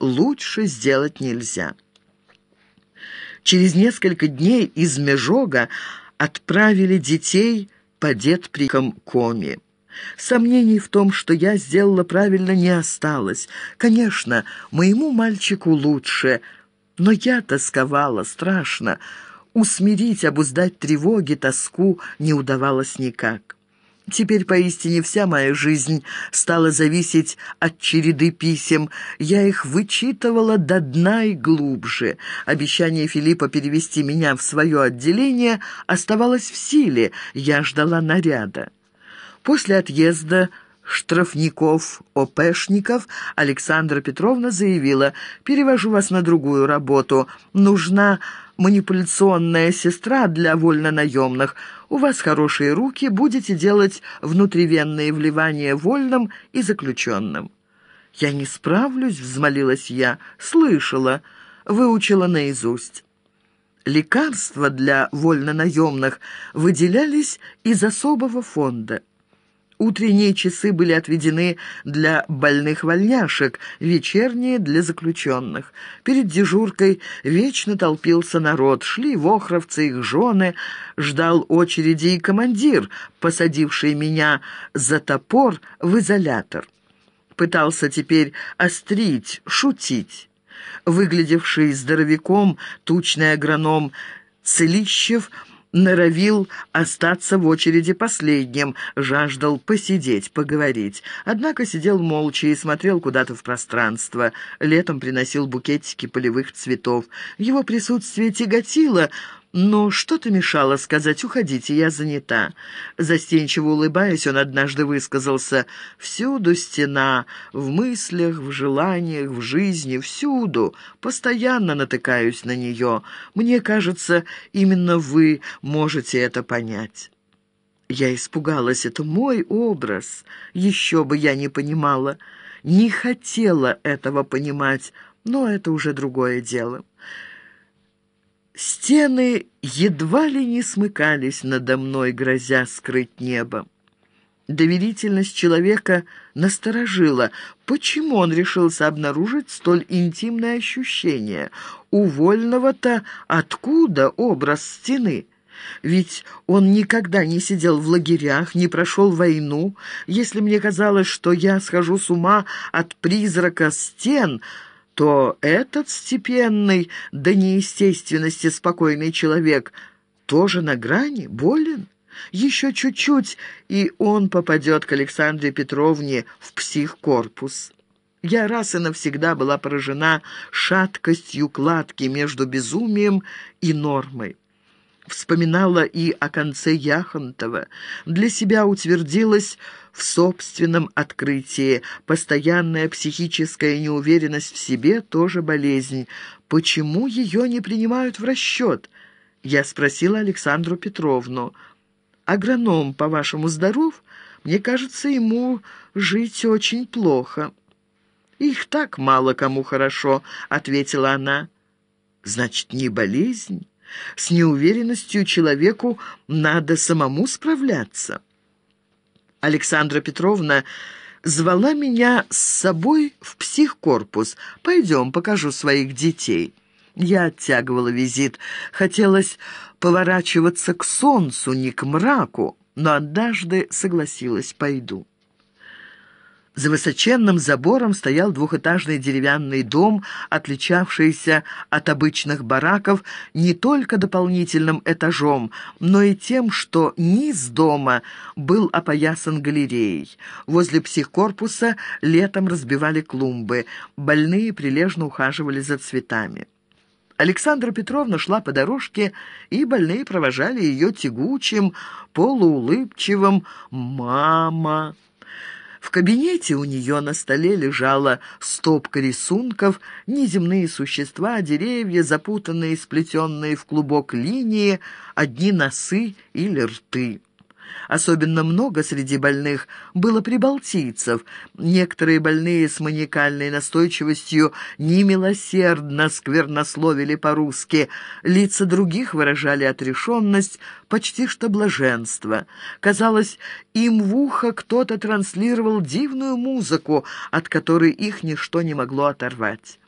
лучше сделать нельзя. Через несколько дней из Межога отправили детей по детприкам Коми. Сомнений в том, что я сделала правильно, не осталось. Конечно, моему мальчику лучше, но я тосковала страшно. Усмирить, обуздать тревоги, тоску не удавалось никак. Теперь поистине вся моя жизнь стала зависеть от череды писем. Я их вычитывала до дна и глубже. Обещание Филиппа перевести меня в свое отделение оставалось в силе. Я ждала наряда. После отъезда штрафников-опешников Александра Петровна заявила, «Перевожу вас на другую работу. Нужна манипуляционная сестра для вольнонаемных. У вас хорошие руки, будете делать внутривенные вливания вольным и заключенным». «Я не справлюсь», — взмолилась я. «Слышала, выучила наизусть». Лекарства для вольнонаемных выделялись из особого фонда. Утренние часы были отведены для больных вольняшек, вечерние — для заключенных. Перед дежуркой вечно толпился народ, шли вохровцы, их жены, ждал очереди и командир, посадивший меня за топор в изолятор. Пытался теперь острить, шутить. Выглядевший здоровяком, тучный агроном Целищев — норовил остаться в очереди последним, жаждал посидеть, поговорить. Однако сидел молча и смотрел куда-то в пространство. Летом приносил букетики полевых цветов. Его присутствие тяготило, но что-то мешало сказать «Уходите, я занята». Застенчиво улыбаясь, он однажды высказался «Всюду стена, в мыслях, в желаниях, в жизни, всюду. Постоянно натыкаюсь на нее. Мне кажется, именно вы можете это понять». Я испугалась, это мой образ. Еще бы я не понимала, не хотела этого понимать, но это уже другое дело. Стены едва ли не смыкались надо мной, грозя скрыть небо. Доверительность человека насторожила. Почему он решился обнаружить столь интимное ощущение? У Вольного-то откуда образ стены? Ведь он никогда не сидел в лагерях, не прошел войну. Если мне казалось, что я схожу с ума от призрака стен то этот степенный, до неестественности спокойный человек тоже на грани, болен. Еще чуть-чуть, и он попадет к Александре Петровне в психкорпус. Я раз и навсегда была поражена шаткостью кладки между безумием и нормой. Вспоминала и о конце Яхонтова. Для себя утвердилась в собственном открытии. Постоянная психическая неуверенность в себе тоже болезнь. Почему ее не принимают в расчет? Я спросила Александру Петровну. «Агроном, по-вашему, здоров? Мне кажется, ему жить очень плохо». «Их так мало кому хорошо», — ответила она. «Значит, не болезнь?» С неуверенностью человеку надо самому справляться. Александра Петровна звала меня с собой в психкорпус. «Пойдем, покажу своих детей». Я оттягивала визит. Хотелось поворачиваться к солнцу, не к мраку, но однажды согласилась, пойду. За высоченным забором стоял двухэтажный деревянный дом, отличавшийся от обычных бараков не только дополнительным этажом, но и тем, что низ дома был опоясан галереей. Возле психкорпуса летом разбивали клумбы, больные прилежно ухаживали за цветами. Александра Петровна шла по дорожке, и больные провожали ее тягучим, полуулыбчивым «мама». В кабинете у нее на столе лежала стопка рисунков, неземные существа, деревья, запутанные, сплетенные в клубок линии, одни носы или рты. Особенно много среди больных было прибалтийцев. Некоторые больные с маниакальной настойчивостью немилосердно сквернословили по-русски. Лица других выражали отрешенность, почти что блаженство. Казалось, им в ухо кто-то транслировал дивную музыку, от которой их ничто не могло оторвать.